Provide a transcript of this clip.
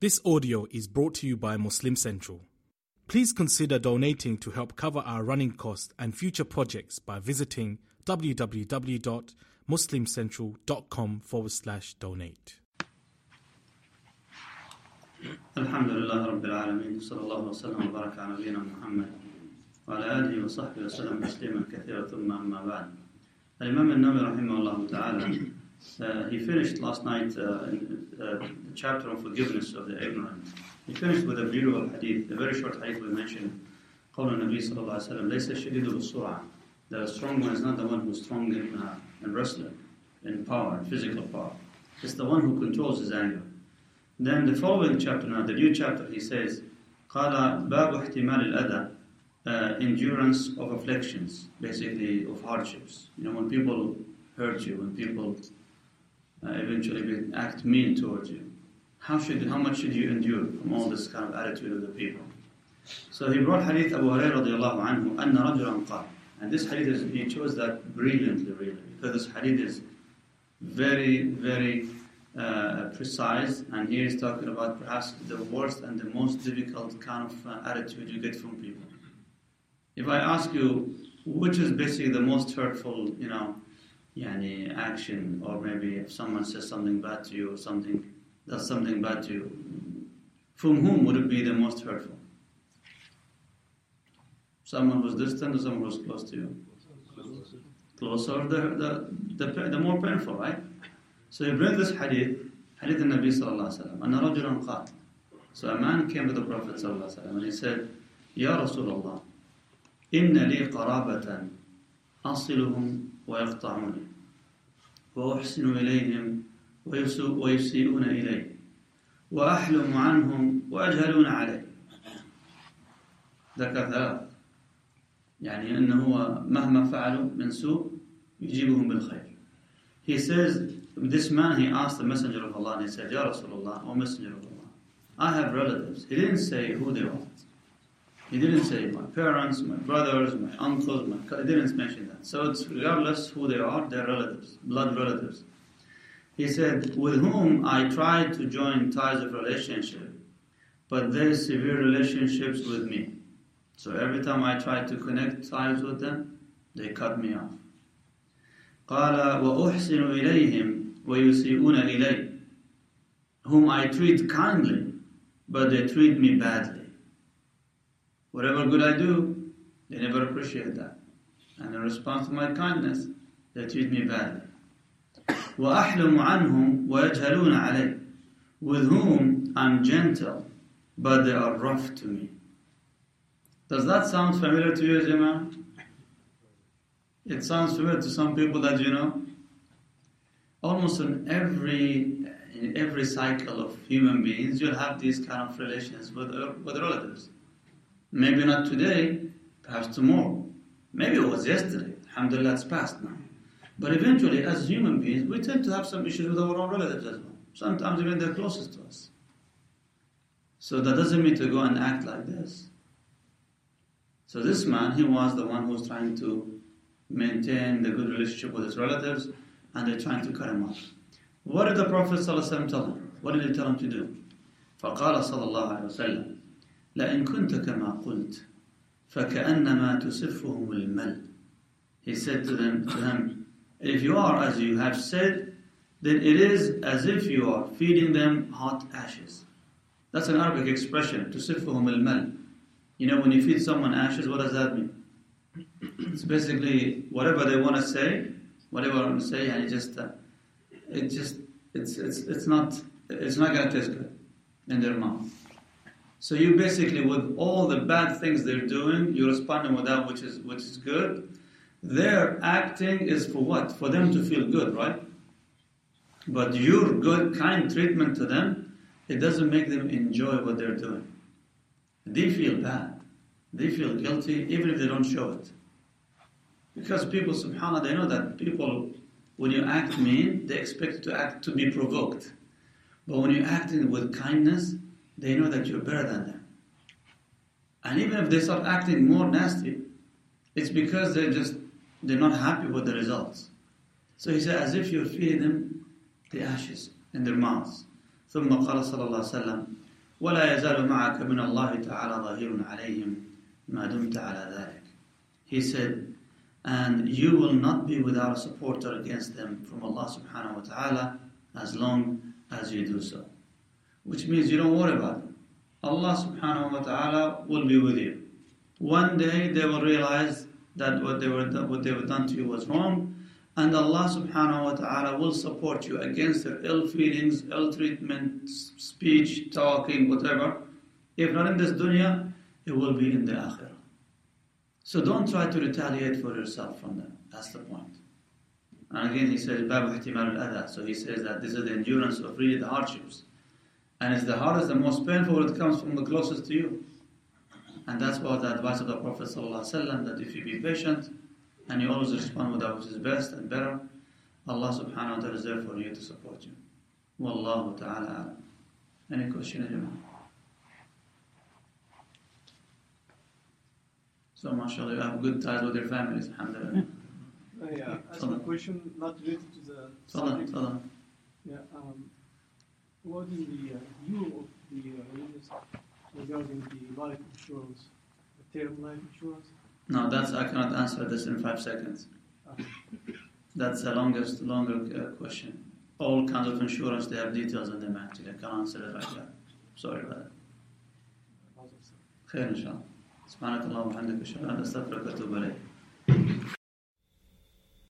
This audio is brought to you by Muslim Central. Please consider donating to help cover our running costs and future projects by visiting www.muslimcentral.com forward slash donate. الحمد لله رب العالمين صلى الله وسلم وبارك على نبينا محمد وعلى آله وصحبه وسلم تسليما كثيرا ثم أما بعد الإمام النووي رحمه الله تعالى uh, he finished last night uh, in, uh, the chapter on forgiveness of the ignorant. He finished with a beautiful hadith, a very short hadith we mentioned. قول النبي صلى الله عليه وسلم ليس الشديد بالسرعة The strong one is not the one who's strong in, uh, in wrestling, in power, physical power. It's the one who controls his anger. Then the following chapter now, the new chapter, he says, قال باب احتمال الأذى uh, endurance of afflictions, basically of hardships. You know, when people hurt you, when people uh, eventually act mean towards you, how should, how much should you endure from all this kind of attitude of the people? So he brought hadith Abu Hurairah radiallahu anhu, أن رجلا قال. And this hadith, is, he chose that brilliantly, really, because this hadith is very, very uh, precise, and here he's talking about perhaps the worst and the most difficult kind of uh, attitude you get from people. If I ask you, which is basically the most hurtful, you know, yani, action, or maybe if someone says something bad to you, or something does something bad to you, from whom would it be the most hurtful? Someone who's distant or someone who's close to you? Closer, the, the, the, the more painful, right? So you bring this hadith, hadith of Nabi sallallahu alayhi qat. So a man came to the Prophet sallallahu alaihi and he said, Ya Rasulullah, inna li qarabatan أصلهم ويقطعوني وأحسن إليهم ويسيئون إلي وأحلم عنهم وأجهلون علي ذكر ثلاث يعني أنه هو مهما فعلوا من سوء يجيبهم بالخير He says, this man, he asked the Messenger of Allah and he said, Ya Rasulullah, O Messenger of Allah, I have relatives. He didn't say who they are. He didn't say my parents, my brothers, my uncles, my he didn't mention that. So it's regardless who they are, they're relatives, blood relatives. He said, with whom I tried to join ties of relationship, but they severe relationships with me. So every time I tried to connect ties with them, they cut me off. قال وأحسن إليهم ويسيئون إلي whom I treat kindly, but they treat me badly. Whatever good I do, they never appreciate that. And in response to my kindness, they treat me badly. وأحلم عنهم ويجهلون علي with whom I'm gentle, but they are rough to me. Does that sound familiar to you, Jama? It sounds familiar to some people that you know. Almost in every in every cycle of human beings, you'll have these kind of relations with with relatives. Maybe not today, perhaps tomorrow. Maybe it was yesterday. Alhamdulillah, it's past now. But eventually, as human beings, we tend to have some issues with our own relatives as well. Sometimes even they're closest to us. So that doesn't mean to go and act like this. So this man, he was the one who was trying to maintain the good relationship with his relatives, and they're trying to cut him off. What did the Prophet ﷺ tell him? What did he tell him to do? فقال صلى الله عليه وسلم لئن كنت كما قلت فكأنما تسفهم المل He said to them, to him, if you are as you have said, then it is as if you are feeding them hot ashes. That's an Arabic expression, تسفهم المل. You know, when you feed someone ashes, what does that mean? It's basically whatever they want to say, whatever they want to say, and it just, uh, it just, it's, it's, it's not, it's not going to taste good in their mouth. So you basically, with all the bad things they're doing, you're responding with that which is which is good. Their acting is for what? For them to feel good, right? But your good, kind treatment to them, it doesn't make them enjoy what they're doing. They feel bad. They feel guilty, even if they don't show it. Because people, subhanAllah, they know that people, when you act mean, they expect to act to be provoked. But when you're acting with kindness, they know that you're better than them. And even if they start acting more nasty, it's because they're just they're not happy with the results. So he said, as if you're feeding them the ashes in their mouths. ثم قال صلى الله عليه وسلم ولا يزال معك من الله تعالى ظهير عليهم ما دمت على ذلك. He said, and you will not be without a supporter against them from Allah subhanahu wa ta'ala as long as you do so. Which means you don't worry about them. Allah subhanahu wa ta'ala will be with you. One day they will realize that what they were what they were done to you was wrong, and Allah subhanahu wa ta'ala will support you against their ill feelings, ill treatment, speech, talking, whatever. If not in this dunya, it will be in the akhirah. So don't try to retaliate for yourself from them. That's the point. And again, he says, So he says that this is the endurance of really the hardships. And it's the hardest, the most painful, when it comes from the closest to you. And that's why the advice of the Prophet ﷺ, that if you be patient and you always respond with that which is best and better, Allah subhanahu wa ta'ala is there for you to support you. Wallahu ta'ala Any question, Ajamah? So, mashallah, you have good ties with your families, alhamdulillah. Uh, yeah, ask a question not related to the subject. Yeah, um, what is the uh, view of the uh, regarding the life insurance, the term life insurance? No, that's I cannot answer this in five seconds. Okay. That's the longest, longer uh, question. All kinds of insurance, they have details in them actually. I can't answer it right now. Sorry about that. خير إن شاء الله سبحانك اللهم وبحمدك أشهد أن لا إله إلا أنت أستغفرك وأتوب إليك